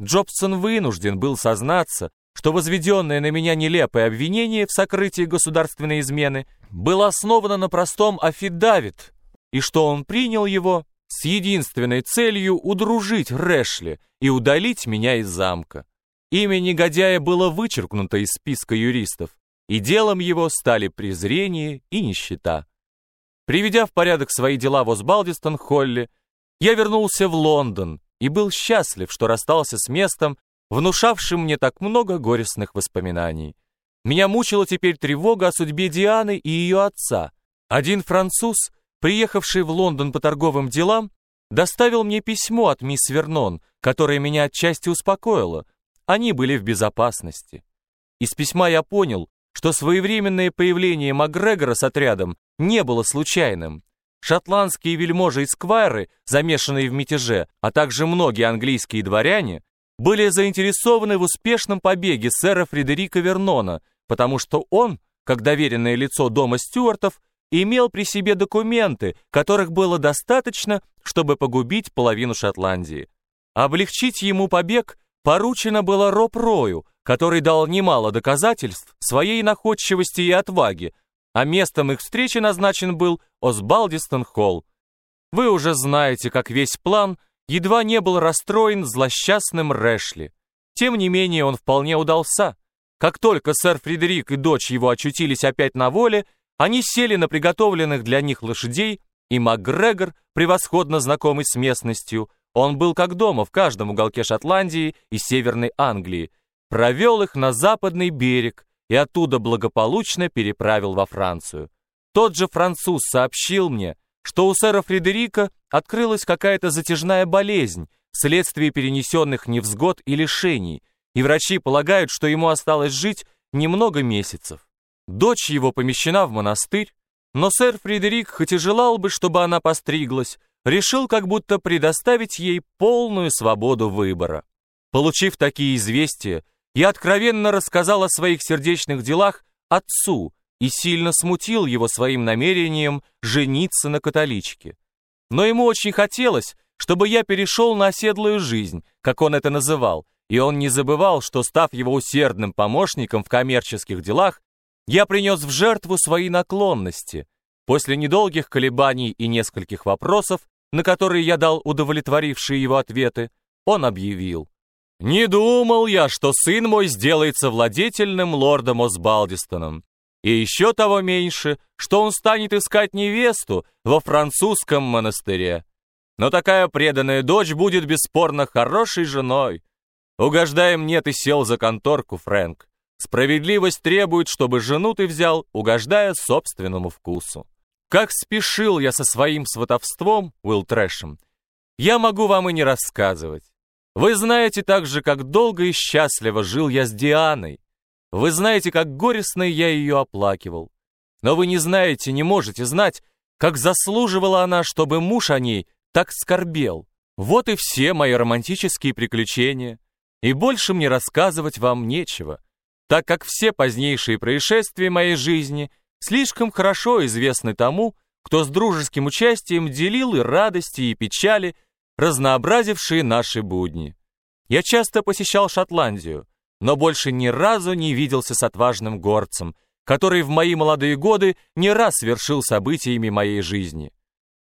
Джобсон вынужден был сознаться, что возведенное на меня нелепое обвинение в сокрытии государственной измены было основано на простом афидавит, и что он принял его с единственной целью удружить Рэшли и удалить меня из замка. Имя негодяя было вычеркнуто из списка юристов, и делом его стали презрение и нищета. Приведя в порядок свои дела в Осбалдистон-Холле, я вернулся в Лондон и был счастлив, что расстался с местом, внушавшим мне так много горестных воспоминаний. Меня мучила теперь тревога о судьбе Дианы и ее отца. Один француз, приехавший в Лондон по торговым делам, доставил мне письмо от мисс Вернон, которое меня отчасти успокоило. Они были в безопасности. Из письма я понял, что своевременное появление Макгрегора с отрядом не было случайным. Шотландские вельможи и сквайры, замешанные в мятеже, а также многие английские дворяне, были заинтересованы в успешном побеге сэра Фредерика Вернона, потому что он, как доверенное лицо дома Стюартов, имел при себе документы, которых было достаточно, чтобы погубить половину Шотландии. Облегчить ему побег поручено было Роб Рою, который дал немало доказательств своей находчивости и отваги, а местом их встречи назначен был Осбалдистон-Холл. Вы уже знаете, как весь план едва не был расстроен злосчастным Рэшли. Тем не менее он вполне удался. Как только сэр Фредерик и дочь его очутились опять на воле, они сели на приготовленных для них лошадей, и МакГрегор, превосходно знакомый с местностью, он был как дома в каждом уголке Шотландии и Северной Англии, провел их на западный берег, и оттуда благополучно переправил во Францию. Тот же француз сообщил мне, что у сэра Фредерика открылась какая-то затяжная болезнь вследствие перенесенных невзгод и лишений, и врачи полагают, что ему осталось жить немного месяцев. Дочь его помещена в монастырь, но сэр Фредерик, хоть и желал бы, чтобы она постриглась, решил как будто предоставить ей полную свободу выбора. Получив такие известия, я откровенно рассказал о своих сердечных делах отцу и сильно смутил его своим намерением жениться на католичке. Но ему очень хотелось, чтобы я перешел на оседлую жизнь, как он это называл, и он не забывал, что, став его усердным помощником в коммерческих делах, я принес в жертву свои наклонности. После недолгих колебаний и нескольких вопросов, на которые я дал удовлетворившие его ответы, он объявил. Не думал я, что сын мой сделается владетельным лордом Осбалдистоном. И еще того меньше, что он станет искать невесту во французском монастыре. Но такая преданная дочь будет бесспорно хорошей женой. Угождай мне, ты сел за конторку, Фрэнк. Справедливость требует, чтобы жену ты взял, угождая собственному вкусу. Как спешил я со своим сватовством, Уилл Трэшем, я могу вам и не рассказывать. Вы знаете также, как долго и счастливо жил я с Дианой. Вы знаете, как горестно я ее оплакивал. Но вы не знаете, не можете знать, как заслуживала она, чтобы муж о ней так скорбел. Вот и все мои романтические приключения. И больше мне рассказывать вам нечего, так как все позднейшие происшествия моей жизни слишком хорошо известны тому, кто с дружеским участием делил и радости, и печали, разнообразившие наши будни. Я часто посещал Шотландию, но больше ни разу не виделся с отважным горцем, который в мои молодые годы не раз совершил событиями моей жизни.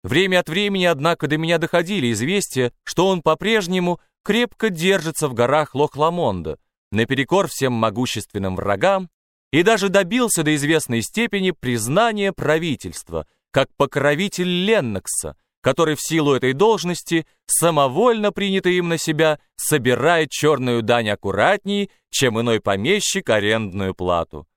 Время от времени, однако, до меня доходили известия, что он по-прежнему крепко держится в горах Лох-Ламонда, наперекор всем могущественным врагам, и даже добился до известной степени признания правительства, как покровитель Леннокса, который в силу этой должности, самовольно принятый им на себя, собирает черную дань аккуратнее, чем иной помещик арендную плату.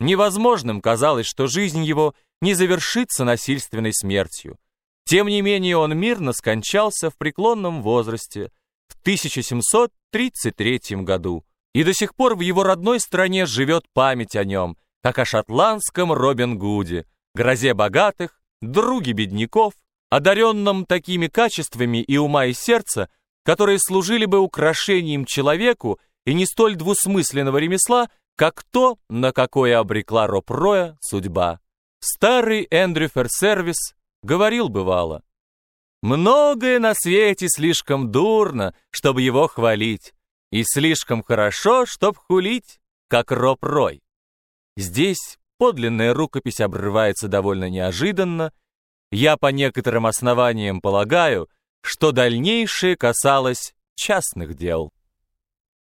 Невозможным казалось, что жизнь его не завершится насильственной смертью. Тем не менее он мирно скончался в преклонном возрасте в 1733 году, и до сих пор в его родной стране живет память о нем, как о шотландском Робин Гуде, грозе богатых, друге бедняков, одаренном такими качествами и ума и сердца, которые служили бы украшением человеку и не столь двусмысленного ремесла, как то, на какое обрекла Роб Роя судьба. Старый Эндрю Ферсервис говорил бывало, «Многое на свете слишком дурно, чтобы его хвалить, И слишком хорошо, чтоб хулить, как Роб Рой. Здесь подлинная рукопись обрывается довольно неожиданно. Я по некоторым основаниям полагаю, что дальнейшее касалось частных дел.